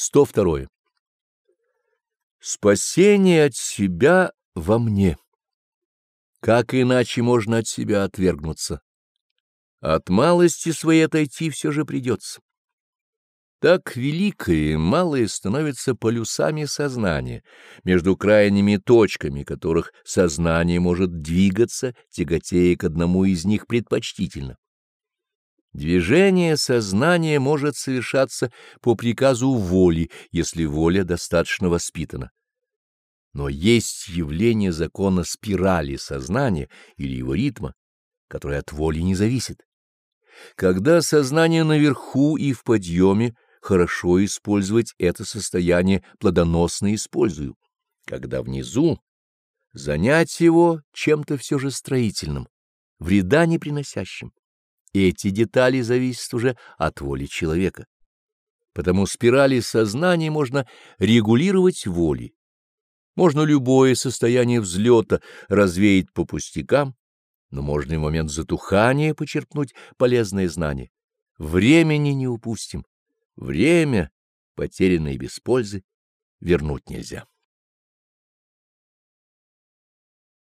102. Спасение от себя во мне. Как иначе можно от себя отвергнуться? От малости своей отойти все же придется. Так великое и малое становятся полюсами сознания, между крайними точками которых сознание может двигаться, тяготея к одному из них предпочтительно. Движение сознания может совершаться по приказу воли, если воля достаточно воспитана. Но есть явление закона спирали сознания или его ритма, которое от воли не зависит. Когда сознание наверху и в подъеме, хорошо использовать это состояние плодоносно использую. Когда внизу, занять его чем-то все же строительным, вреда не приносящим. Эти детали зависят уже от воли человека. Потому спирали сознания можно регулировать волей. Можно любое состояние взлета развеять по пустякам, но можно и в момент затухания почерпнуть полезные знания. Времени не упустим. Время, потерянное без пользы, вернуть нельзя.